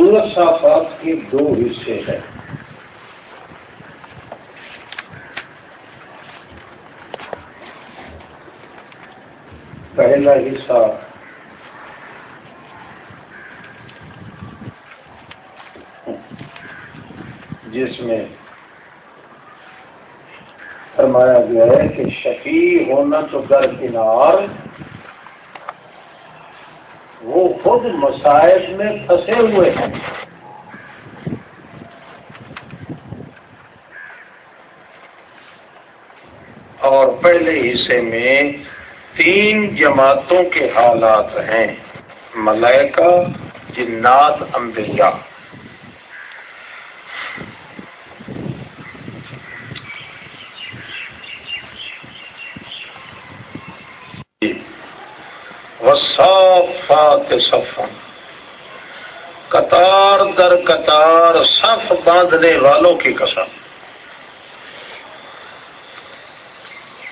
سورت صافات کے دو حصے ہیں۔ پہلا حصہ جس میں فرمایا گیا ہے کہ شفیع ہونا تو در کنار خود مسائل میں پھنسے ہوئے ہیں۔ اور پہلے حصے میں تین جماعتوں کے حالات ہیں۔ ملائکہ، جنات، انبیاء وصافات صفا قطار در قطار صف باندھنے والوں کی قسم۔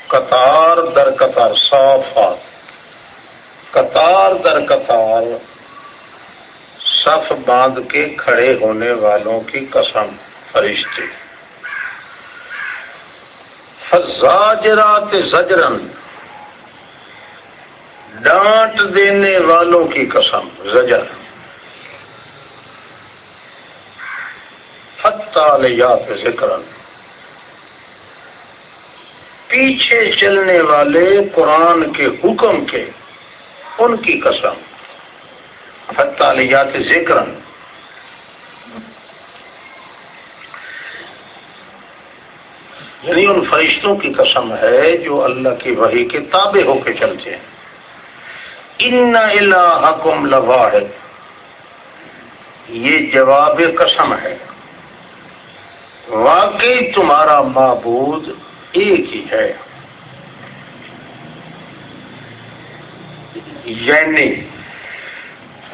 قطار در قطار صافات قطار در قطار، صف باندھ کے کھڑے ہونے والوں کی قسم، فرشتے۔ فزاجرات زجرن، ڈانٹ دینے والوں کی قسم، زجر۔ فتالیات ذکر۔ پیچھے چلنے والے قرآن کے حکم کے ان کی قسم۔ فتالیات ذکر۔ یعنی ان فرشتوں کی قسم ہے جو اللہ کی وحی کے تابع ہو کے چلتے ہیں۔ ان الحکم لواحد۔ یہ جواب قسم ہے۔ واقعی تمہارا معبود ایک ہی ہے۔ یعنی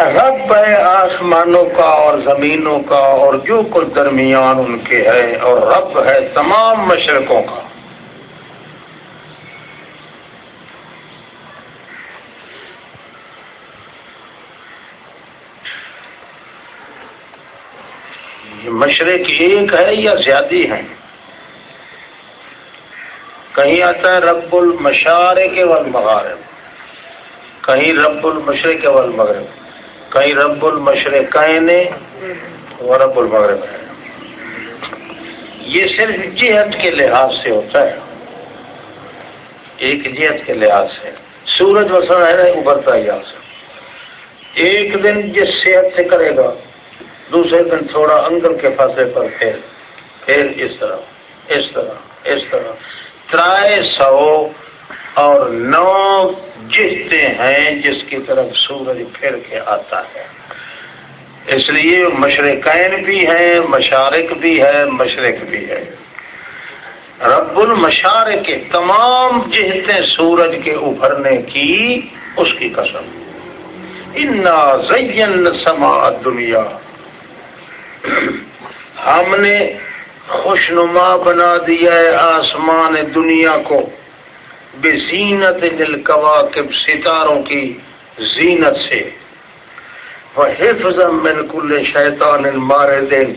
رب ہے آسمانوں کا اور زمینوں کا اور جو کچھ درمیان ان کے ہے اور رب ہے تمام مشرقوں کا۔ مشرق ہے یا زیادہ ہیں؟ کہیں آتا ہے رب المشارق کے والمغارب، کہیں رب المشرق والمغرب، کہیں رب المشرقین و رب المغرب ہے یہ صرف جہت کے لحاظ سے ہوتا ہے، ایک جہت کے لحاظ سے۔ سورج وسن ہے نا ابھرتا ہے یہاں سے ایک دن جس صحت سے کرے گا۔ دوسرے دن تھوڑا انگل کے فاصلے پر پھر پھر اس طرح اس طرح اس طرح۔ ترائے سو اور نو جستے ہیں جس کی طرف سورج پھر کے آتا ہے۔ اس لیے مشرقین بھی ہیں، مشارق بھی ہے مشرق بھی ہے رب المشارق کے تمام جہتیں سورج کے ابھرنے کی اس کی قسم۔ انا زین سما دنیا ہم نے خوشنما بنا دیا ہے آسمان دنیا کو، بے زینت دل ستاروں کی زینت سے۔ وہ حفظ کل شیطان مارے دن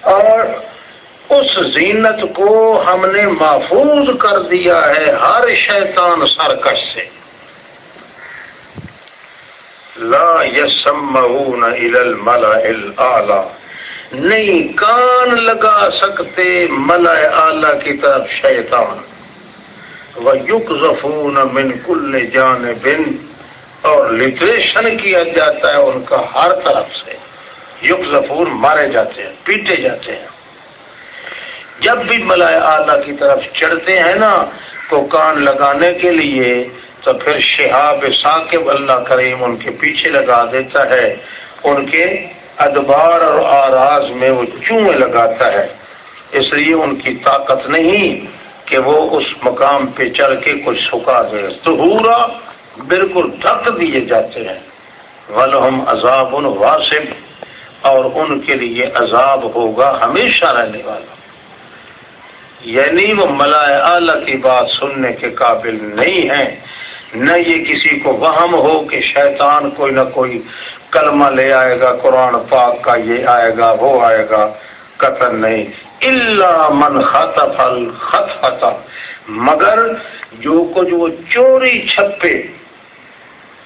اور اس زینت کو ہم نے محفوظ کر دیا ہے ہر شیطان سرکش سے۔ لا یسمعون الى الملأ الاعلى نہیں کان لگا سکتے ملا اعلی کی طرف شیطان۔ وہ من کل جان بن اور لٹریشن کیا جاتا ہے ان کا ہر طرف سے۔ یق ظفور مارے جاتے ہیں، پیٹے جاتے ہیں۔ جب بھی ملائے اعلیٰ کی طرف چڑھتے ہیں نا، تو کان لگانے کے لیے تو پھر شہاب ثاقب اللہ کریم ان کے پیچھے لگا دیتا ہے، ان کے ادبار اور آراز میں وہ چوئیں لگاتا ہے۔ اس لیے ان کی طاقت نہیں کہ وہ اس مقام پہ چڑھ کے کچھ سکھا دے۔ ظہورا بالکل ڈھک دیے جاتے ہیں۔ ولہم عذاب ان واسب، اور ان کے لیے عذاب ہوگا ہمیشہ رہنے والا۔ یعنی وہ ملائے اعلی کی بات سننے کے قابل نہیں ہیں۔ نہ یہ کسی کو وہم ہو کہ شیطان کوئی نہ کوئی کلمہ لے آئے گا، قرآن پاک کا یہ آئے گا، وہ آئے گا۔ قطر نہیں۔ اللہ من خطف الخط مگر جو کچھ وہ چوری چھپے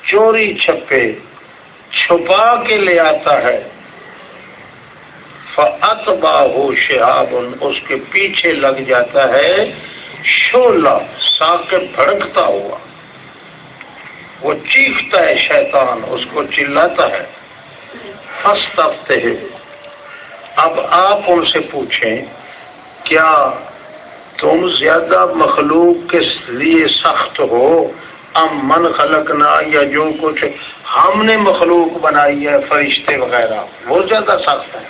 چوری چھپے، چھپا کے لے آتا ہے۔ فت باہو شہاب اس کے پیچھے لگ جاتا ہے شولا کے بھڑکتا ہوا۔ وہ چیختا ہے شیطان، اس کو چلاتا ہے۔ فسٹ اب آپ ان سے پوچھیں، کیا تم زیادہ مخلوق کے لیے سخت ہو؟ ام من خلقنا یا جو کچھ ہم نے مخلوق بنائی ہے، فرشتے وغیرہ۔ وہ زیادہ سخت ہے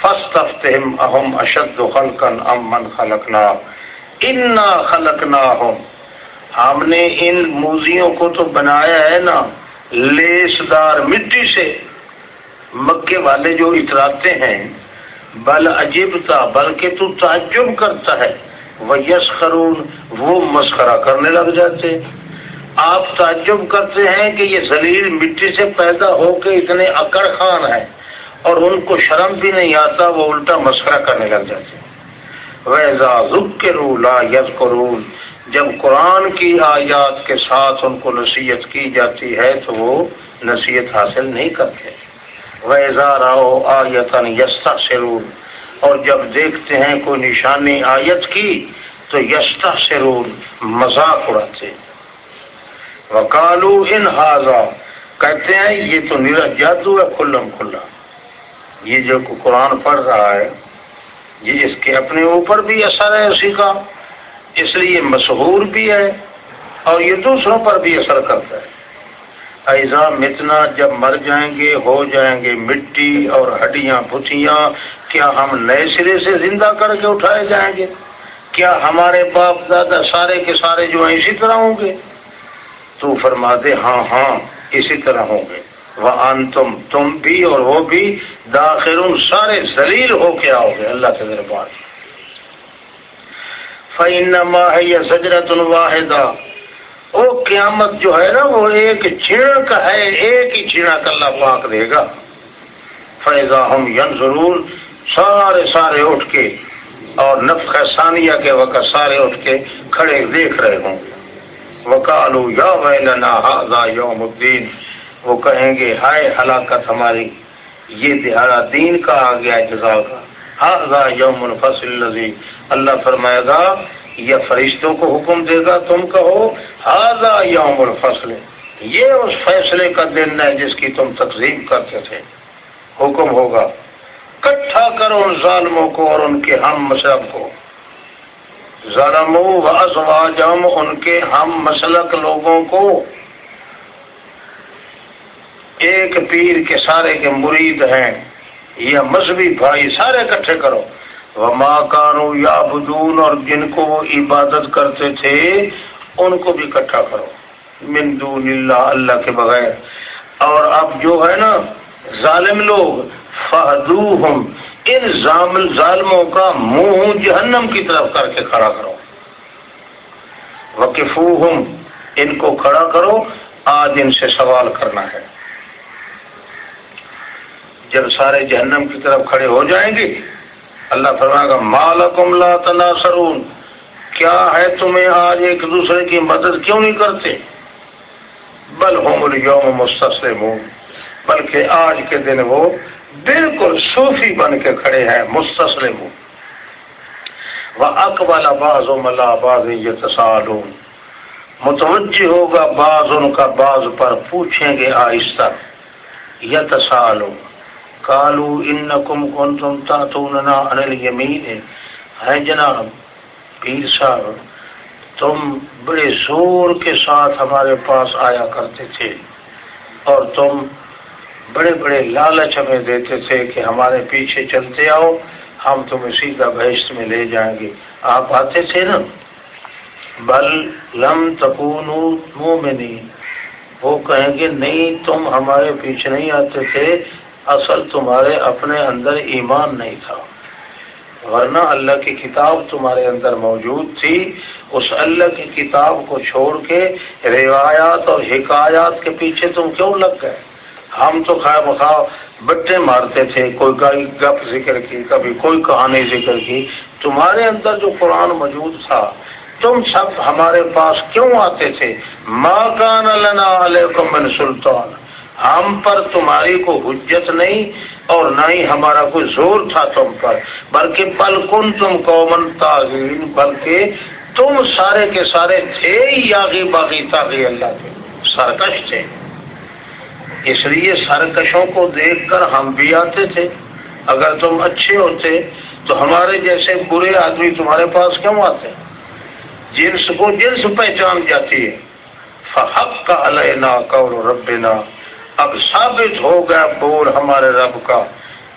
فسٹ اہم اشد خلقن ام من خلقنا۔ انا خلقنا ہم ہم نے ان موزیوں کو تو بنایا ہے نا لیس دار مٹی سے۔ مکے والے جو اتراتے ہیں، بل عجیب تھا بلکہ تو تعجب کرتا ہے۔ وہ یس خرون وہ مسخرہ کرنے لگ جاتے۔ آپ تعجب کرتے ہیں کہ یہ زلیل مٹی سے پیدا ہو کے اتنے اکڑ خان ہے اور ان کو شرم بھی نہیں آتا، وہ الٹا مسخرہ کرنے لگ جاتے۔ ویزا ذک کے رولا یز قرون جب قرآن کی آیات کے ساتھ ان کو نصیحت کی جاتی ہے تو وہ نصیحت حاصل نہیں کرتے۔ ویزا راؤ آیتن یستا سرون اور جب دیکھتے ہیں کوئی نشانی آیت کی تو یشتا سرون مذاق اڑاتے۔ وکالو ان حاضا کہتے ہیں یہ تو نیرا جادو ہے، کھلم کھلا۔ یہ جو قرآن پڑھ رہا ہے، یہ اس کے اپنے اوپر بھی اثر ہے، اسی کا۔ اس لیے مشہور بھی ہے اور یہ دوسروں پر بھی اثر کرتا ہے۔ ایزا متنا جب مر جائیں گے، ہو جائیں گے مٹی اور ہڈیاں پھٹیاں کیا ہم نئے سرے سے زندہ کر کے اٹھائے جائیں گے؟ کیا ہمارے باپ دادا سارے کے سارے جو ہیں اسی طرح ہوں گے؟ تو فرما دے ہاں ہاں اسی طرح ہوں گے۔ وہ تم تم بھی اور وہ بھی داخل سارے ذلیل ہو کے آؤ گے۔ اللہ کے دربار فعین ہے یا سجرت الواحدہ وہ قیامت جو ہے نا وہ ایک چھڑک ہے، ایک ہی چھڑک اللہ پاک دے گا۔ فیضا ہم ین ضرور سارے سارے اٹھ کے اور نفق ثانیہ کے وقت سارے اٹھ کے کھڑے دیکھ رہے ہوں۔ وکالو یا ویلنا ہاضا یوم الدین وہ کہیں گے، ہائے ہلاکت ہماری، یہ دہارا دین کا آ گیا جزا کا۔ ہاضا یوم الفصل اللہ فرمائے گا یا فرشتوں کو حکم دے گا، تم کہو ہاضا یوم الفصل۔ یہ اس فیصلے کا دن ہے جس کی تم تقسیم کرتے تھے۔ حکم ہوگا۔ کٹھا کرو ان ظالموں کو اور ان کے ہم مشرب کو۔ ظالم و ازواجم ان کے ہم مسلک لوگوں کو۔ ایک پیر کے سارے کے مرید ہیں۔ یا مذہبی بھائی سارے اکٹھے کرو۔ وہ ماں کانو یا بدون اور جن کو وہ عبادت کرتے تھے، ان کو بھی اکٹھا کرو۔ مندو اللہ اللہ کے بغیر۔ اور اب جو ہے نا، ظالم لوگ فہدو ان ظالموں کا منہ جہنم کی طرف کر کے کھڑا کرو۔ وقفو ان کو کھڑا کرو۔ آج ان سے سوال کرنا ہے۔ جب سارے جہنم کی طرف کھڑے ہو جائیں گے، اللہ فرمائے گا، مالکم لا تناصرون، کیا ہے تمہیں آج ایک دوسرے کی مدد کیوں نہیں کرتے؟ بل ہوم اليوم مستسلمون بلکہ آج کے دن وہ بالکل صوفی بن کے کھڑے ہیں مسلم وہ اکبل باز و ملا باز یہ تصالون متوجہ ہوگا بعض ان کا بعض پر پوچھیں گے آہستہ۔ یہ تصالو ان کم کن تم تا انل یمین ہے جناب، پیر صاحب، تم بڑے زور کے ساتھ ہمارے پاس آیا کرتے تھے اور تم بڑے بڑے لالچ ہمیں دیتے تھے کہ ہمارے پیچھے چلتے آؤ، ہم تمہیں سیدھا بحث میں لے جائیں گے۔ آپ آتے تھے نا؟ بل لم تکون مومنی وہ کہیں گے، نہیں، تم ہمارے پیچھے نہیں آتے تھے۔ اصل تمہارے اپنے اندر ایمان نہیں تھا۔ ورنہ اللہ کی کتاب تمہارے اندر موجود تھی۔ اس اللہ کی کتاب کو چھوڑ کے روایات اور حکایات کے پیچھے تم کیوں لگ گئے؟ ہم تو خیر بخواہ بٹے مارتے تھے، کوئی گپ ذکر کی، کبھی کوئی کہانی ذکر کی۔ تمہارے اندر جو قرآن موجود تھا، تم سب ہمارے پاس کیوں آتے تھے؟ ماں کان لنا علیکم من سلطان۔ ہم پر تمہاری کو حجت نہیں اور نہ ہی ہمارا کوئی زور تھا تم پر، بلکہ پل کن تم قومن تعظیم بلکہ تم سارے کے سارے تھے یاغی باغی، تاغی اللہ کے۔ سرکش تھے۔ اس لیے سرکشوں کو دیکھ کر ہم بھی آتے تھے۔ اگر تم اچھے ہوتے تو ہمارے جیسے برے آدمی تمہارے پاس کیوں آتے؟ جنس کو جنس پہچان جاتی ہے۔ فحق کا علینا قول ربنا۔ اب ثابت ہو گیا بول ہمارے رب کا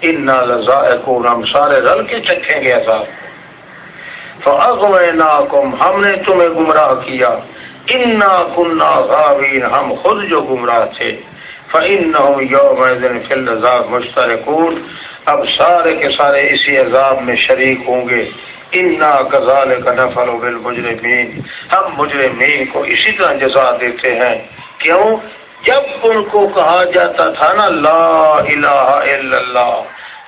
ان لذائقون، ہم سارے رل کے چکھیں گے عذاب فاغویناکم ہم نے تمہیں گمراہ کیا۔ انا کننا غاوین ہم خود جو گمراہ تھے۔ فَإِنَّهُمْ يَوْمَئِذٍ فِي الْعَذَابِ مُشْتَرِكُونَ۔ اب سارے کے سارے اسی عذاب میں شریک ہوں گے۔ انا کزال کا نفل بالمجرمین ہم مجرمین کو اسی طرح جزا دیتے ہیں۔ کیوں؟ جب ان کو کہا جاتا تھا نا لا الہ الا اللہ،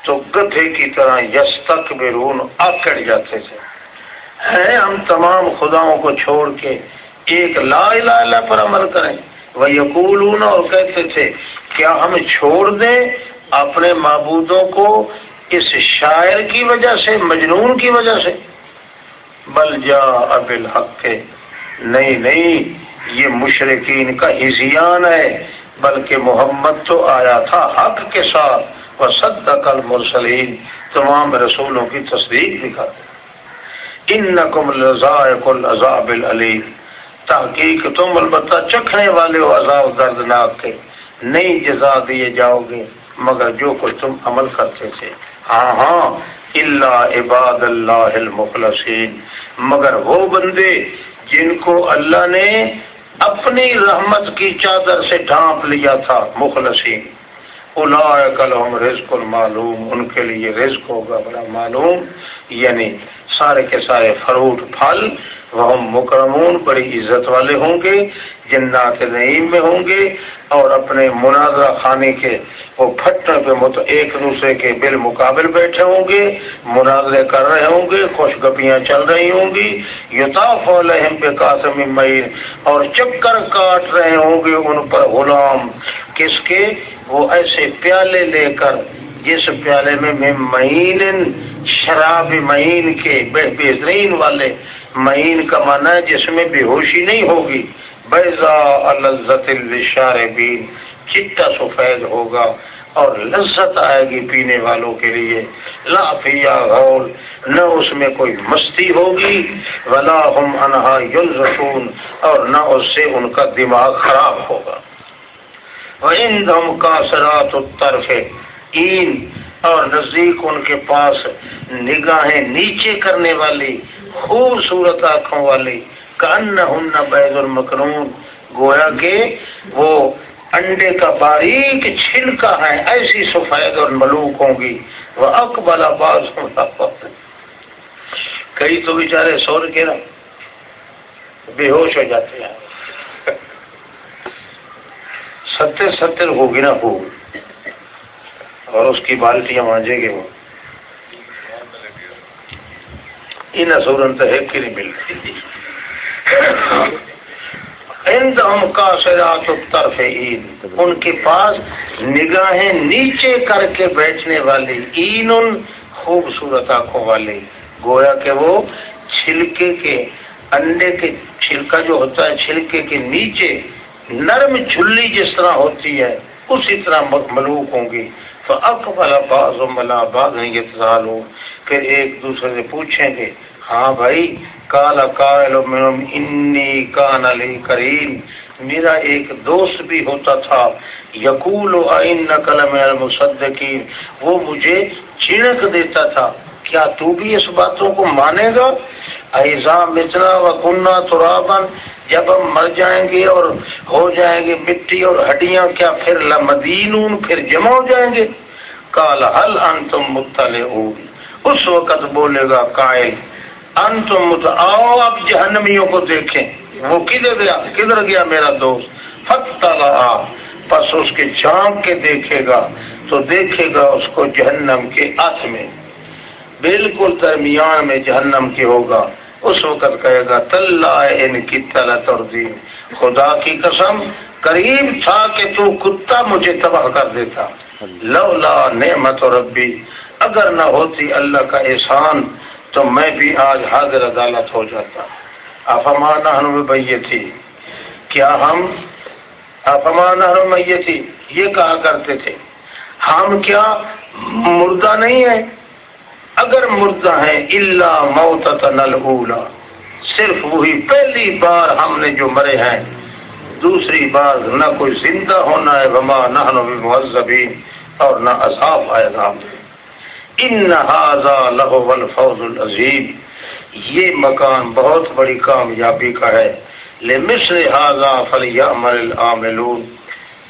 تو گدھے کی طرح یس تک آکڑ جاتے تھے۔ ہیں ہم تمام خداؤں کو چھوڑ کے ایک لا الہ اللہ پر عمل کریں۔ وہ یقول اور کہتے تھے، کیا ہم چھوڑ دیں اپنے معبودوں کو اس شاعر کی وجہ سے، مجنون کی وجہ سے؟ بل جا اب الحق نہیں نہیں۔ یہ مشرقین کا ہزیان ہے، بلکہ محمد تو آیا تھا حق کے ساتھ وہ سد کل مرسلین تمام رسولوں کی تصدیق دکھا ان نقم العذاب العلیم۔ تحقیق تم البتہ چکھنے والے ہو عذاب دردناک کے۔ نہیں جزا دیے جاؤ گے، مگر جو کچھ تم عمل کرتے تھے۔ ہاں ہاں اللہ عباد اللہ المخلصین۔ مگر وہ بندے جن کو اللہ نے اپنی رحمت کی چادر سے ڈھانپ لیا تھا مخلصین۔ الحم رزق المعلوم، ان کے لیے رزق ہوگا بڑا معلوم یعنی سارے کے سارے فروٹ پھل وہ مکرمون بڑی عزت والے ہوں گے، جنات نعیم میں ہوں گے، اور اپنے مناظرہ خانے کے وہ پھٹنے پہ مت ایک دوسرے کے بالمقابل بیٹھے ہوں گے مناظرے کر رہے ہوں گے خوش گپیاں چل رہی ہوں گی یوتاف علیہم پہ قاسم مئین اور چکر کاٹ رہے ہوں گے ان پر غلام۔ کس کے؟ وہ ایسے پیالے لے کر، جس پیالے میں معین شراب معین کے بہترین والے معین کا مانا ہے جس میں بے ہوشی نہیں ہوگی۔ بیضا الزت الشاربین چٹا سفید ہوگا۔ اور لذت آئے گی پینے والوں کے لیے۔ لافیا غول، نہ اس میں کوئی مستی ہوگی۔ ولا ہم انہا یلزفون اور نہ اس سے ان کا دماغ خراب ہوگا۔ کا سرات الطرف، این اور نزدیک ان کے پاس نگاہیں نیچے کرنے والی۔ خوبصورت آنکھوں والی کن ہن بیض المکرون۔ گویا کہ وہ انڈے کا باریک چھلکا ہے، ایسی سفید اور ملوک ہوں گی۔ وہ اکبل آباز کئی تو بیچارے سور کے نا بے ہوش ہو جاتے ہیں۔ ستر ستر ہوگی نا ہو اور اس کی بالٹیاں مانجے گے وہ۔ ان سورن تو ہے کہ نہیں ملتی۔ ان کے پاس نگاہیں نیچے کر کے بیٹھنے والی این ان خوبصورت آنکھوں والی، گویا کہ وہ چھلکے کے انڈے کے چھلکا جو ہوتا ہے، چھلکے کے نیچے نرم جھلی جس طرح ہوتی ہے، اسی طرح ملوک ہوں گی۔ تو اکبل باز و ملا باز یہ پھر ایک دوسرے سے پوچھیں گے ہاں بھائی کالا کال انی کان علی کریم۔ میرا ایک دوست بھی ہوتا تھا، یقول المصدقین۔ وہ مجھے چڑک دیتا تھا۔ کیا تو بھی اس باتوں کو مانے گا؟ ایزام متنا و کنہ ترابن جب ہم مر جائیں گے اور ہو جائیں گے مٹی اور ہڈیاں، کیا پھر لمدین پھر جمع ہو جائیں گے؟ کال حل ان تم اس وقت بولے گا قائل ان تم آؤ اب جہنمیوں کو دیکھیں۔ وہ کدھر گیا؟ کدھر گیا میرا دوست؟ فتح پس اس کے جھانک کے دیکھے گا تو دیکھے گا اس کو جہنم کے ہاتھ میں۔ بالکل درمیان میں جہنم کی ہوگا۔ اس وقت کہے گا تلا ان کی تلت اور دین خدا کی قسم قریب تھا کہ تو کتا مجھے تباہ کر دیتا۔ لولا نعمت اور ربی اگر نہ ہوتی اللہ کا احسان، تو میں بھی آج حاضر عدالت ہو جاتا۔ افمان بھائی تھی کیا ہم؟ افمان تھی یہ کہا کرتے تھے۔ ہم کیا مردہ نہیں ہیں؟ اگر مردہ ہیں اللہ موت نل صرف وہی پہلی بار ہم نے جو مرے ہیں۔ دوسری بار نہ کوئی زندہ ہونا ہے۔ وما نہ مہذبین اور نہ اصاف آئے گا۔ ان لہو الفوز العظیم۔ یہ مکان بہت بڑی کامیابی کا ہے۔ لے مصر فلی عمل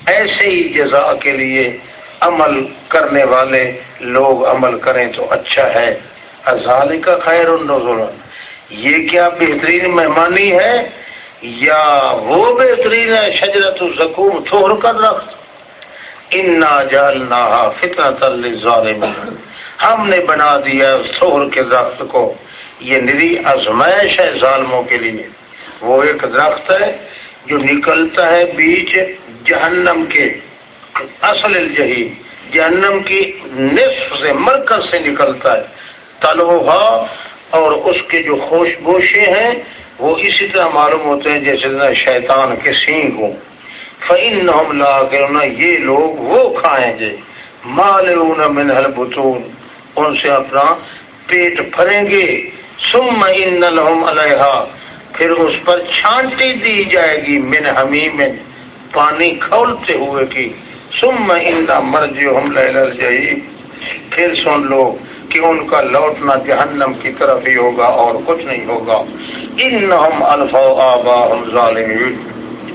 ایسے ہی جزا کے لیے عمل کرنے والے لوگ عمل کریں تو اچھا ہے۔ ازال کا خیر النظر یہ کیا بہترین مہمانی ہے؟ یا وہ بہترین ہے شجرت الزکوم تھوڑ کر رخت انا جالنا فتنا ظالم ہم نے بنا دیا تھوڑ کے درخت کو۔ یہ نری ازمائش ہے ظالموں کے لیے۔ وہ ایک درخت ہے جو نکلتا ہے بیچ جہنم کے اصل الجہی جہنم کی نصف سے مرکز سے نکلتا ہے۔ تلوہا اور اس کے جو خوشگوشے ہیں، وہ اسی طرح معلوم ہوتے ہیں جیسے شیطان کے سینگ ہوں۔ فعین لا یہ لوگ وہ کھائیں گے۔ مال منہل بتون ان سے اپنا پیٹ بھریں گے۔ سم ان لہم علیہ پھر اس پر چھانٹی دی جائے گی، من حمیم، پانی کھولتے ہوئے کی۔ سم اندا مرضی ہم جائی پھر سن لو کہ ان کا لوٹنا جہنم کی طرف ہی ہوگا اور کچھ نہیں ہوگا۔ ان ہم الفا آبا ظالمین۔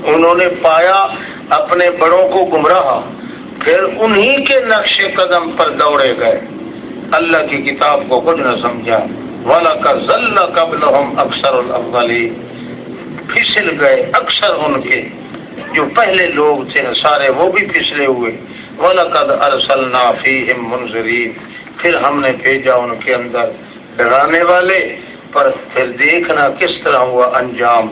انہوں نے پایا اپنے بڑوں کو گمراہ، پھر انہی کے نقش قدم پر دوڑے گئے۔ اللہ کی کتاب کو کچھ نہ سمجھا۔ والا کا ذلہ قبل ہم اکثر الافغلی پھسل گئے اکثر ان کے۔ جو پہلے لوگ تھے سارے وہ بھی پھسلے ہوئے۔ وَلَقَدْ أَرْسَلْنَا فِيهِمْ مُنذِرِينَ۔ پھر ہم نے بھیجا ان کے اندر ڈرانے والے۔ پر پھر دیکھنا کس طرح ہوا انجام۔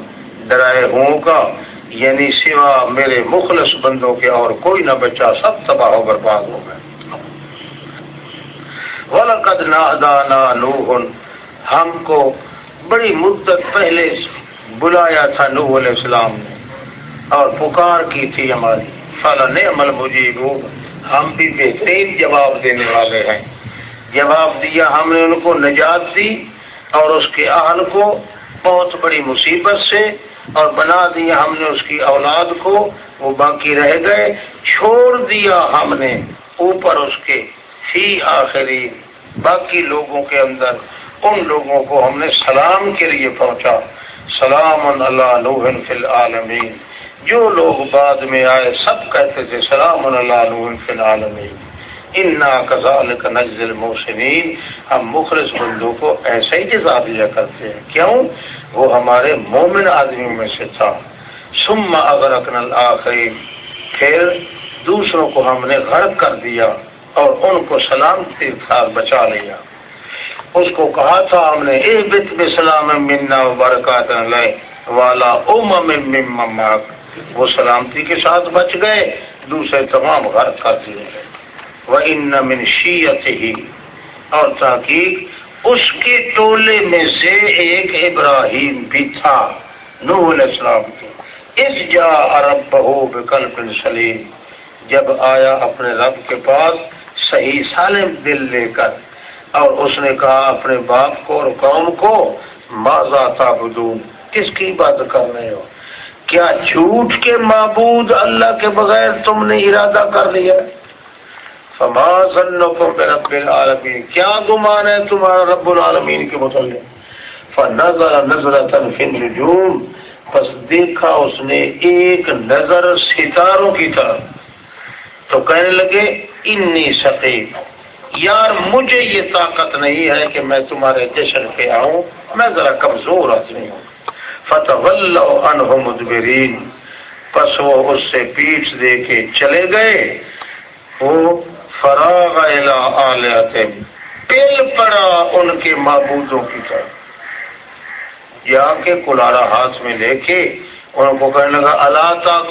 ڈرائے ہوں کا۔ یعنی سوا میرے مخلص بندوں کے اور کوئی نہ بچا، سب تباہ و برباد ہو گئے۔ وَلَقَدْ نَعْدَانَا نُوحٌ، ہم کو بڑی مدت پہلے بلایا تھا نوح علیہ السلام نے اور پکار کی تھی ہماری۔ فلاں عمل مجیب ہم بھی بہترین جواب دینے والے ہیں۔ جواب دیا، ہم نے ان کو نجات دی اور اس کے اہل کو بہت بڑی مصیبت سے اور بنا دیا ہم نے اس کی اولاد کو۔ وہ باقی رہ گئے۔ چھوڑ دیا ہم نے اوپر اس کے۔ فی آخری باقی لوگوں کے اندر، ان لوگوں کو ہم نے سلام کے لیے پہنچا۔ سلام اللہ فی العالمین۔ جو لوگ بعد میں آئے، سب کہتے تھے سلام اللہ انا کزال کا نزل موسمین ہم مخلص بندوں کو ایسے ہی جزا دیا کرتے ہیں۔ کیوں؟ وہ ہمارے مومن آدمیوں میں سے تھا۔ سم اگر اکن آخری پھر دوسروں کو ہم نے غرق کر دیا۔ اور ان کو سلامتی ساتھ بچا لیا۔ اس کو کہا تھا، ہم نے، اے بت بسلام منا برکات والا ام مماک وہ سلامتی کے ساتھ بچ گئے، دوسرے تمام گھر کر دیے گئے۔ وہ ان من شیت ہی اور تحقیق، اس کے ٹولے میں سے ایک ابراہیم بھی تھا، نوح علیہ السلام کے۔ اس جا عرب بہو بکل سلیم۔ جب آیا اپنے رب کے پاس صحیح سالم دل لے کر۔ اور اس نے کہا، اپنے باپ کو اور قوم کو ماضا تابدون کس کی بات کر رہے ہو؟ کیا جھوٹ کے معبود اللہ کے بغیر تم نے ارادہ کر لیا؟ فما رب العالمین کیا گمان ہے تمہارا رب العالمین کے متعلق؟ فنظر نظرة في النجوم۔ پس دیکھا اس نے ایک نظر ستاروں کی طرف۔ تو کہنے لگے انی سقیم یار مجھے یہ طاقت نہیں ہے کہ میں تمہارے جشن پہ آؤں، میں ذرا کمزور آدمی ہوں۔ فتح مدبرین، پس وہ اس سے پیٹ دے کے چلے گئے۔ وہ فراغ پل پڑا ان کے معبودوں کی طرف۔ جا کے کلارا ہاتھ میں لے کے ان کو کہنے لگا اللہ تا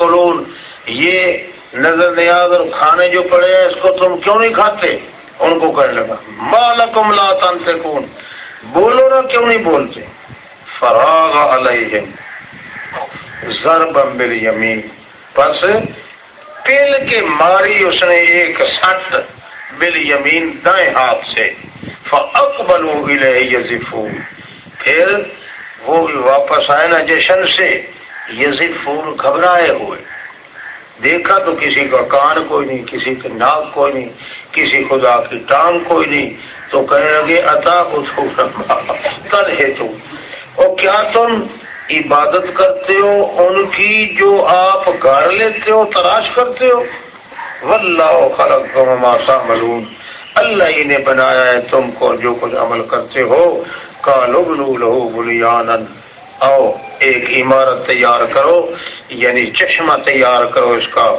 یہ نظر نیاز اور کھانے جو پڑے ہیں، اس کو تم کیوں نہیں کھاتے؟ ان کو کہنے لگا مالکم لا تنتقون بولو نا، کیوں نہیں بولتے؟ فراغ علیہم ضرب بالیمین پس پل کے ماری اس نے ایک سٹ بل یمین دائیں ہاتھ سے فقبل یزفون۔ پھر وہ واپس آئے نا جشن سے، یزفون گھبرائے ہوئے۔ دیکھا تو کسی کا کان کوئی نہیں، کسی کا ناک کوئی نہیں، کسی خدا کی ٹانگ کوئی نہیں۔ تو کہنے لگے اتا کل ہے تو۔ اور کیا تم عبادت کرتے ہو؟ ان کی جو آپ گاڑ لیتے ہو، تلاش کرتے ہو؟ واللہ خلق ملون اللہ ہی نے بنایا ہے تم کو جو کچھ عمل کرتے ہو۔ کا لبنو لہو بلیان او ایک عمارت تیار کرو۔ یعنی چشمہ تیار کرو اس کا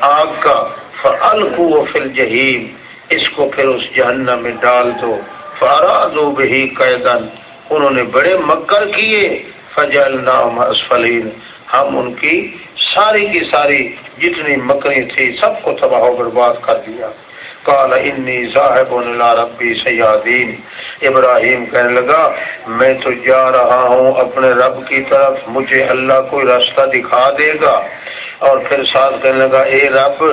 آگ کا فلقو فل جہیم اس کو پھر اس جہنم میں ڈال دو۔ فارادو بہی قیدن انہوں نے بڑے مکر کیے۔ فجل نام اسفلین ہم ان کی ساری کی ساری جتنی مکری تھی سب کو تباہ و برباد کر دیا۔ کال انی صاحب ربی سیادین۔ ابراہیم کہنے لگا، میں تو جا رہا ہوں اپنے رب کی طرف، مجھے اللہ کوئی راستہ دکھا دے گا۔ اور پھر ساتھ کہنے لگا، اے رب،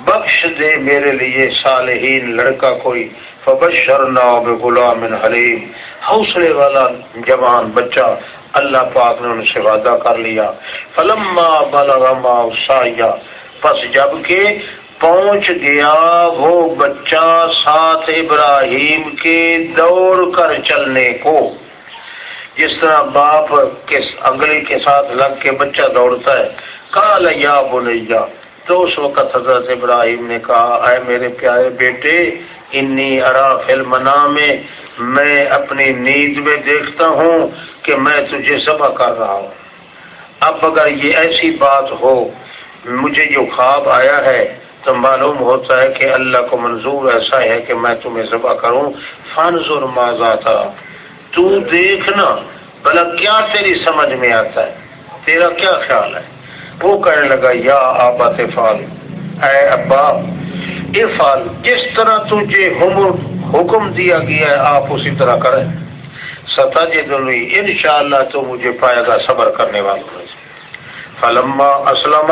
بخش دے میرے لیے صالحین لڑکا کوئی۔ فبشر نہ غلام حلیم۔ حوصلے والا جوان بچہ اللہ پاک نے ان سے وعدہ کر لیا۔ فلما بلغما سایہ پس جبکہ پہنچ گیا، وہ بچہ ساتھ ابراہیم کے دوڑ کر چلنے کو۔ جس طرح باپ کے انگلی کے ساتھ لگ کے بچہ دوڑتا ہے۔ کال یا بنیا۔ تو اس وقت حضرت ابراہیم نے کہا، اے میرے پیارے بیٹے، انی ارا فلم میں میں اپنی نیند میں دیکھتا ہوں کہ میں تجھے سبا کر رہا ہوں۔ اب اگر یہ ایسی بات ہو، مجھے جو خواب آیا ہے تو معلوم ہوتا ہے کہ اللہ کو منظور ایسا ہے کہ میں تمہیں ذبح کروں۔ فنظر ماضا تھا تو دیکھنا بلا کیا تیری سمجھ میں آتا ہے؟ تیرا کیا خیال ہے؟ وہ کہنے لگا، یا آبا فال اے ابا افال جس طرح تجھے حکم دیا گیا ہے، آپ اسی طرح کریں۔ ستا جی ان شاء اللہ تو مجھے پائے گا صبر کرنے والوں فلما اسلم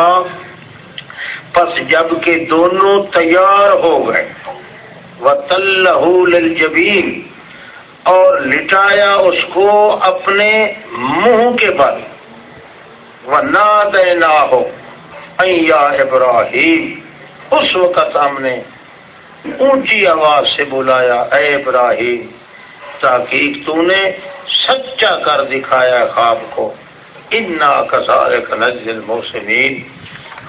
پس جبکہ دونوں تیار ہو گئے وہ تلجبین اور لٹایا اس کو اپنے منہ کے بل وہ نہ دینا ہو ابراہیم اس وقت ہم نے اونچی آواز سے بلایا، اے ابراہیم تحقیق تو نے سچا کر دکھایا خواب کو، انا کسار نزل موسمین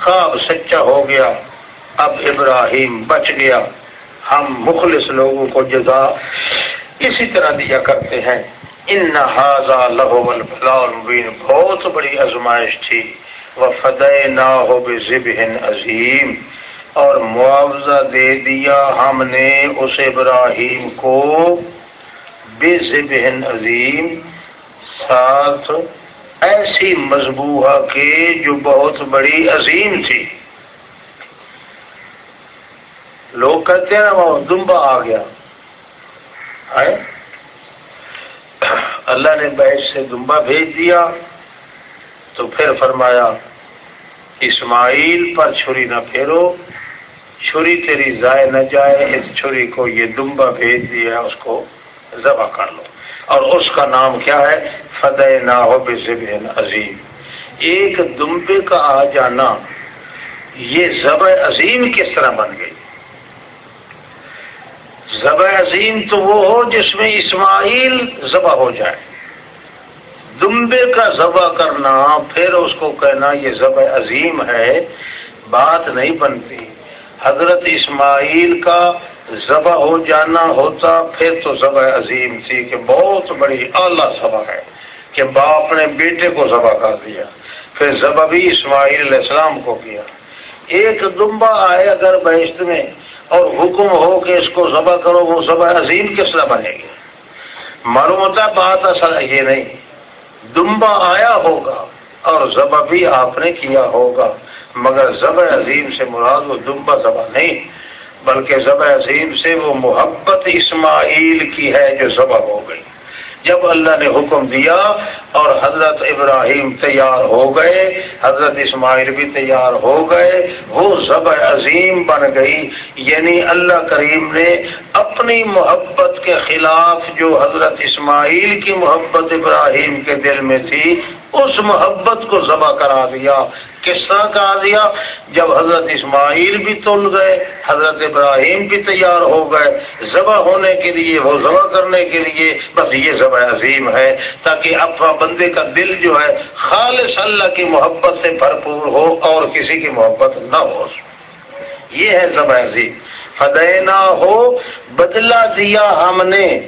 خواب سچا ہو گیا۔ اب ابراہیم بچ گیا۔ ہم مخلص لوگوں کو جزا اسی طرح دیا کرتے ہیں۔ ان حاضا لہو المبین۔ بہت بڑی ازمائش تھی۔ وہ فدے نہ ہو عظیم۔ اور معاوضہ دے دیا ہم نے اس ابراہیم کو۔ بے ذبح عظیم۔ ساتھ ایسی مضبوح کے جو بہت بڑی عظیم تھی۔ لوگ کہتے ہیں وہ دمبا آ گیا۔ اللہ نے بحث سے دمبا بھیج دیا۔ تو پھر فرمایا، اسماعیل پر چھری نہ پھیرو۔ چھری تیری ضائع نہ جائے، اس چھری کو یہ دمبا بھیج دیا اس کو ذبح کر لو۔ اور اس کا نام کیا ہے؟ فتح نہ ہو عظیم ایک دمبے کا آ جانا، یہ ضب عظیم کس طرح بن گئی؟ ضب عظیم تو وہ ہو جس میں اسماعیل ذبح ہو جائے۔ دمبے کا ذبح کرنا، پھر اس کو کہنا یہ ضب عظیم ہے، بات نہیں بنتی۔ حضرت اسماعیل کا ذبح ہو جانا ہوتا، پھر تو ذبح عظیم تھی کہ بہت بڑی اعلیٰ سبا ہے کہ باپ نے بیٹے کو ذبح کر دیا، پھر زببی اسماعیل علیہ السلام کو کیا۔ ایک دمبا آئے اگر بہشت میں اور حکم ہو کہ اس کو ذبح کرو، وہ ذبح عظیم کس طرح بنے گی؟ معلوم ہوتا ہے بات اصل یہ نہیں۔ دمبا آیا ہوگا اور ذبح بھی آپ نے کیا ہوگا، مگر ذبح عظیم سے مراد وہ دمبا ذبح نہیں۔ بلکہ ذبح عظیم سے وہ محبت اسماعیل کی ہے جو ذبح ہو گئی۔ جب اللہ نے حکم دیا اور حضرت ابراہیم تیار ہو گئے، حضرت اسماعیل بھی تیار ہو گئے، وہ ضب عظیم بن گئی۔ یعنی اللہ کریم نے اپنی محبت کے خلاف جو حضرت اسماعیل کی محبت ابراہیم کے دل میں تھی، اس محبت کو ذبح کرا دیا۔ کس طرح کرا دیا جب حضرت اسماعیل بھی تل گئے، حضرت ابراہیم بھی تیار ہو گئے، ذبح ہونے کے لیے، وہ ذبح کرنے کے لیے، بس یہ ذبح عظیم ہے، تاکہ افوا بندے کا دل جو ہے، خالص اللہ کی محبت سے بھرپور ہو اور کسی کی محبت نہ ہو۔ یہ ہے ذبح عظیم۔ فدینا ہو بدلا دیا ہم نے،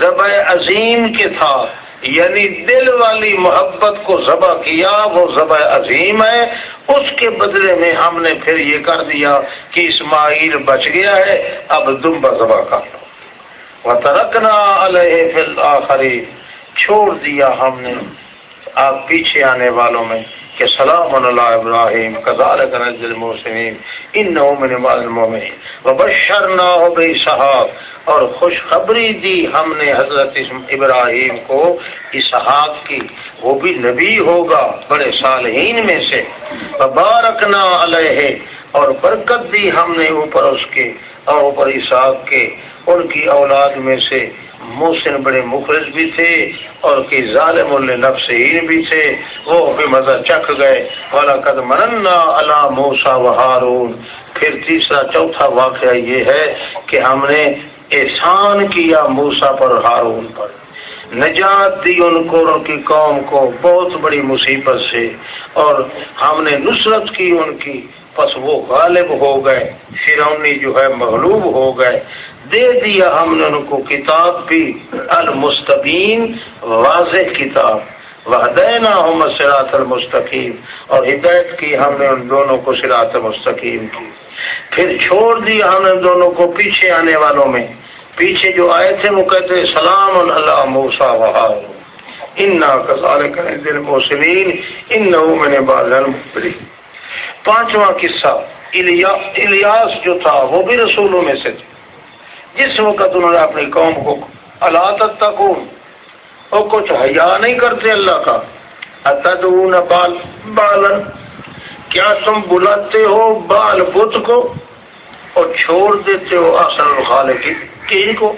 ذبح عظیم کے تھا یعنی دل والی محبت کو ذبح کیا، وہ ذبح عظیم ہے۔ اس کے بدلے میں ہم نے پھر یہ کر دیا کہ اسماعیل بچ گیا ہے، اب دم ذبح کر لو۔ وہ ترکنا علیہ آخری چھوڑ دیا ہم نے۔ آپ پیچھے آنے والوں میں۔ کہ سلام اللہ ابراہیم کزال المحسنین ان المومنین وبشرنا بے صحاب اور خوشخبری دی ہم نے حضرت ابراہیم کو اسحاق کی۔ وہ بھی نبی ہوگا، بڑے صالحین میں سے۔ بارکنا علیہ، اور برکت دی ہم نے اوپر اس کے، اور اوپر اسحاق کے، ان کی اولاد میں سے۔ محسن بڑے مخرج بھی تھے اور کہ ظالم النفسین بھی تھے، وہ بھی مزہ چکھ گئے۔ والا قد مرنا اللہ موسا و ہارون پھر تیسرا چوتھا واقعہ یہ ہے کہ ہم نے احسان کیا موسا پر، ہارون پر۔ نجات دی ان کو، ان کی قوم کو بہت بڑی مصیبت سے۔ اور ہم نے نصرت کی ان کی، پس وہ غالب ہو گئے۔ فرونی جو ہے مغلوب ہو گئے۔ دے دیا ہم نے ان کو کتاب بھی المستبین، واضح کتاب۔ وحدینا ہم سراط المستقیم اور ہدایت کی ہم نے ان دونوں کو سراط مستقیم کی۔ پھر چھوڑ دیا ہم نے دونوں کو پیچھے آنے والوں میں۔ پیچھے جو آئے تھے وہ کہتے سلام اللہ موسا وہار انا کسال کریں دل محسنین ان میں نے پانچواں قصہ الیاس جو تھا، وہ بھی رسولوں میں سے تھے جس وقت انہوں نے اپنی قوم کو اللہ تک وہ کچھ حیا نہیں کرتے اللہ کا۔ بال، بالن، کیا تم بلاتے ہو بال بت کو اور چھوڑ دیتے ہو اصل خالے کی کو؟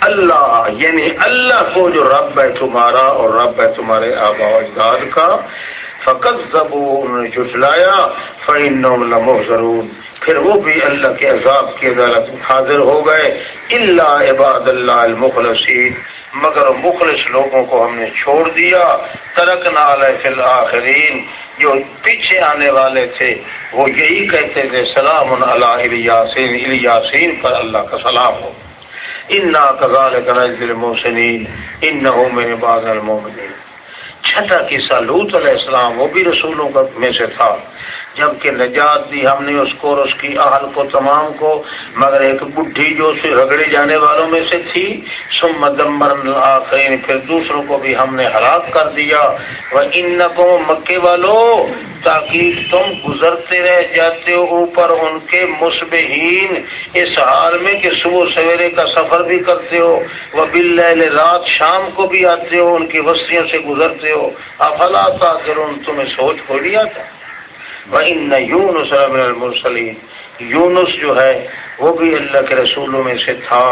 اللہ یعنی اللہ کو جو رب ہے تمہارا اور رب ہے تمہارے آبا اجداد کا۔ فقط زبو انہوں نے جھٹلایا فعین ضرور پھر وہ بھی اللہ کے عذاب کی عدالت حاضر ہو گئے۔ اللہ عباد اللہ المخلصین مگر مخلص لوگوں کو ہم نے چھوڑ دیا۔ ترک فی آخرین جو پیچھے آنے والے تھے، وہ یہی کہتے تھے، سلام اللہ الیاسین۔ الیاسین پر اللہ کا سلام ہو۔ انا کزال کنزل محسنین ان نہ میرے باغ المومنین چھٹا قصہ لوت علیہ السلام وہ بھی رسولوں کا میں سے تھا۔ جبکہ نجات دی ہم نے اس کو اور اس کی اہل کو تمام کو، مگر ایک بڈھی جو اسے رگڑے جانے والوں میں سے تھی سم دمبر آخرین پھر دوسروں کو بھی ہم نے ہلاک کر دیا۔ وہ ان کو مکے والو، تاکہ تم گزرتے رہ جاتے ہو اوپر ان کے مصبحین۔ اس حال میں کہ صبح سویرے کا سفر بھی کرتے ہو وہ بل رات شام کو بھی آتے ہو، ان کی وسطیوں سے گزرتے ہو۔ افلا تاکر تمہیں سوچ ہو لیا تھا؟ یونس المرسلین یونس جو ہے، وہ بھی اللہ کے رسولوں میں سے تھا۔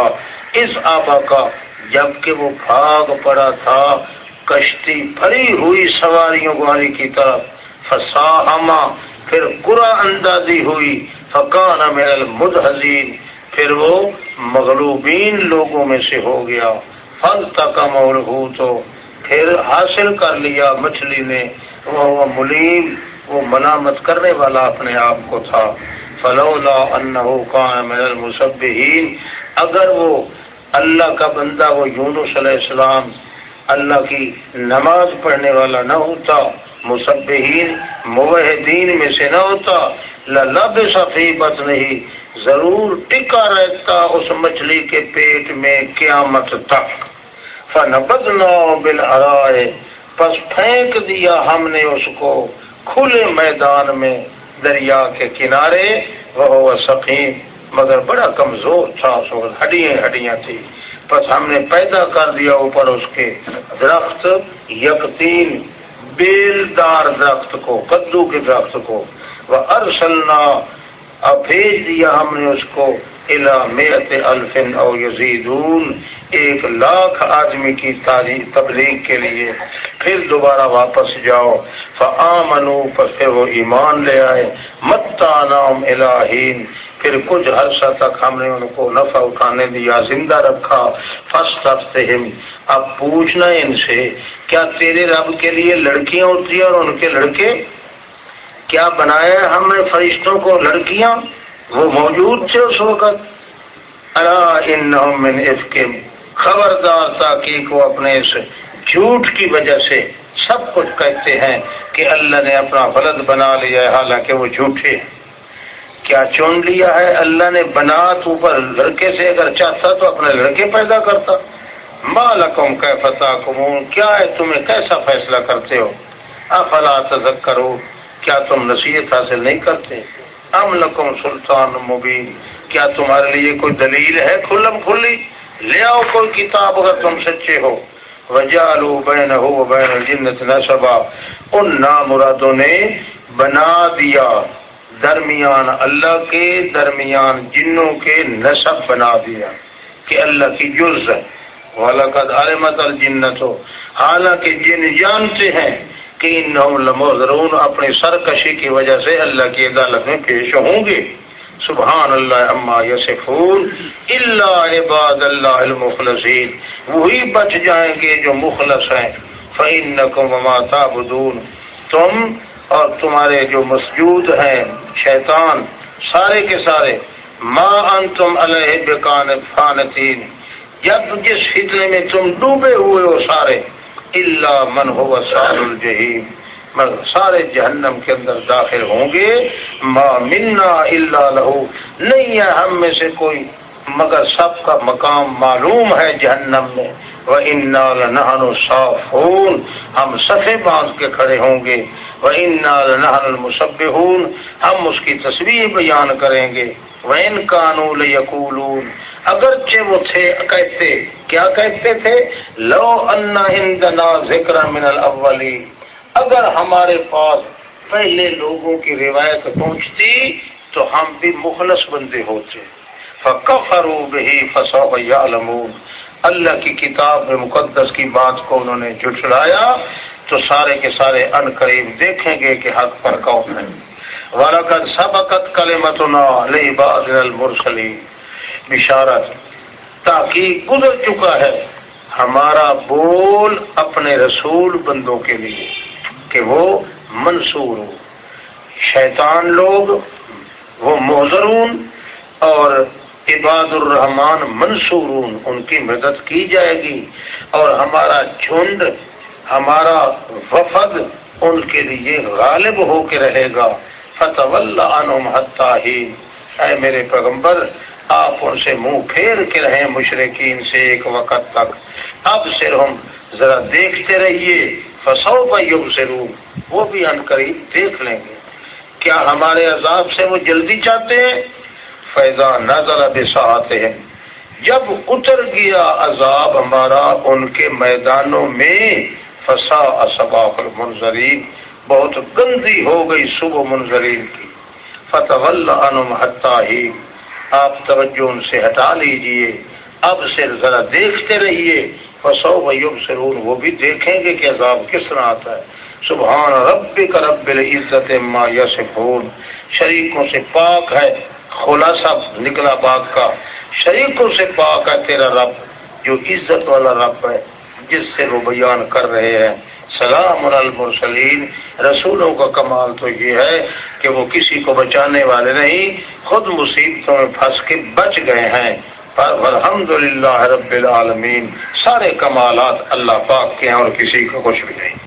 اس آبا کا جبکہ وہ بھاگ پڑا تھا، کشتی بھری ہوئی سواریوں والی کی طرف۔ فسا پھر قرا اندازی ہوئی۔ فقان میں المدحزین پھر وہ مغلوبین لوگوں میں سے ہو گیا۔ پھل تک مول ہو تو، پھر حاصل کر لیا مچھلی نے۔ وہ ملیم وہ ملامت کرنے والا اپنے آپ کو تھا۔ فلولا انہو کان من المصبحین اگر وہ اللہ کا بندہ وہ یونس علیہ السلام اللہ کی نماز پڑھنے والا نہ ہوتا مصبحین موحدین میں سے نہ ہوتا لب صفیبت نہیں ضرور ٹکا رہتا اس مچھلی کے پیٹ میں قیامت تک۔ فن بدنا بل پس پھینک دیا ہم نے اس کو۔ کھلے میدان میں دریا کے کنارے وہ سقیم، مگر بڑا کمزور تھا ہڈیاں ہڈیاں تھی بس ہم نے پیدا کر دیا اوپر اس کے درخت یکتین بیل دار درخت کو، کدو کے درخت کو۔ وہ ارسلنا اب بھیج دیا ہم نے اس کو۔ میت الفن او یزیدون ایک لاکھ آدمی کی تاریخ تبلیغ کے لیے پھر دوبارہ واپس جاؤ۔ فآمنو پس پھر وہ ایمان لے آئے۔ متا نام الہین پھر کچھ عرصہ تک ہم نے ان کو نفع اٹھانے دیا، زندہ رکھا۔ فسٹ ہفتے اب پوچھنا ان سے، کیا تیرے رب کے لیے لڑکیاں ہوتی ہیں اور ان کے لڑکے؟ کیا بنایا ہم نے فرشتوں کو لڑکیاں؟ وہ موجود تھے اس وقت۔ ان خبردار تاکہ وہ اپنے اس جھوٹ کی وجہ سے سب کچھ کہتے ہیں کہ اللہ نے اپنا غلط بنا لیا ہے، حالانکہ وہ جھوٹے ہیں۔ کیا چن لیا ہے؟ اللہ نے بنا تو پر لڑکے سے، اگر چاہتا تو اپنے لڑکے پیدا کرتا۔ مالکم کہ فتح کمون کیا ہے تمہیں کیسا فیصلہ کرتے ہو؟ افلا تذکرو کرو کیا تم نصیحت حاصل نہیں کرتے؟ ام لکم سلطان مبین؟ کیا تمہارے لیے کوئی دلیل ہے کھلم کھلی؟ لے آؤ کوئی کتاب اگر تم سچے ہو۔ وجالو بین ہو بین جنت نصبا ان نامرادوں نے بنا دیا درمیان اللہ کے، درمیان جنوں کے نصب بنا دیا کہ اللہ کی جز ہے۔ عالمت الجنت ہو حالانکہ جن جانتے ہیں کہ لمحرون اپنی سرکشی کی وجہ سے اللہ کی عدالت میں پیش ہوں گے۔ سبحان اللہ اما یسفون اللہ عباد اللہ المخلصین۔ وہی بچ جائیں گے جو مخلص ہیں۔ فَإِنَّكُمْ تَعْبُدُونَ۔ تم اور تمہارے جو مسجود ہیں، شیطان، سارے کے سارے۔ ما انتم علیہ بکان فانتین جب جس فتنے میں تم ڈوبے ہوئے ہو سارے اللہ من ہو سال الجہیم سارے جہنم کے اندر داخل ہوں گے، ما منا اللہ لہو۔ نہیں ہے ہم میں سے کوئی، مگر سب کا مقام معلوم ہے جہنم میں۔ وہ ان نہن صاف ہم سفے باندھ کے کھڑے ہوں گے۔ وہ ان نہن المصب ہم اس کی تصویر بیان کریں گے۔ وہ ان قانون یقول اگرچہ وہ تھے، کہتے، کیا کہتے تھے؟ لو انا ذکر من الاولی اگر ہمارے پاس پہلے لوگوں کی روایت پہنچتی تو ہم بھی مخلص بندے ہوتے۔ فکفروا به فسوف يعلمون۔ اللہ کی کتاب میں مقدس کی بات کو انہوں نے جھٹلایا تو سارے کے سارے ان قریب دیکھیں گے کہ حق پر کون ہے۔ ورقت سبقت کلمتنا لعباد المرسلین بشارت تاکہ گزر چکا ہے ہمارا بول اپنے رسول بندوں کے لیے۔ کہ وہ منصور شیطان لوگ، وہ محضرون اور عباد الرحمان منصورون، ان کی مدد کی جائے گی اور ہمارا جھنڈ، ہمارا وفد ان کے لیے غالب ہو کے رہے گا۔ فتح اللہ ہی اے میرے پیغمبر، آپ ان سے منہ پھیر کے رہے مشرقین سے ایک وقت تک۔ اب صرف ہم ذرا دیکھتے رہیے۔ فسو بھائی سے وہ بھی ان قریب دیکھ لیں گے۔ کیا ہمارے عذاب سے وہ جلدی چاہتے ہیں؟ فیضا نظر بساتے ہیں جب اتر گیا عذاب ہمارا ان کے میدانوں میں فسا اسباق المنظرین بہت گندی ہو گئی صبح منظرین کی۔ فتح اللہ ہی آپ توجہ ان سے ہٹا لیجیے۔ اب سے ذرا دیکھتے رہیے۔ فسو ویب سرون وہ بھی دیکھیں گے کہ عذاب کس طرح آتا ہے۔ سبحان رب کا رب العزت ما یسفون شریکوں سے پاک ہے خلاصہ نکلا بات کا۔ شریکوں سے پاک ہے تیرا رب، جو عزت والا رب ہے، جس سے وہ بیان کر رہے ہیں۔ سلام المرسلین، رسولوں کا کمال تو یہ ہے کہ وہ کسی کو بچانے والے نہیں، خود مصیبتوں میں پھنس کے بچ گئے ہیں۔ الحمد للہ رب العالمین، سارے کمالات اللہ پاک کے ہیں اور کسی کو کچھ بھی نہیں۔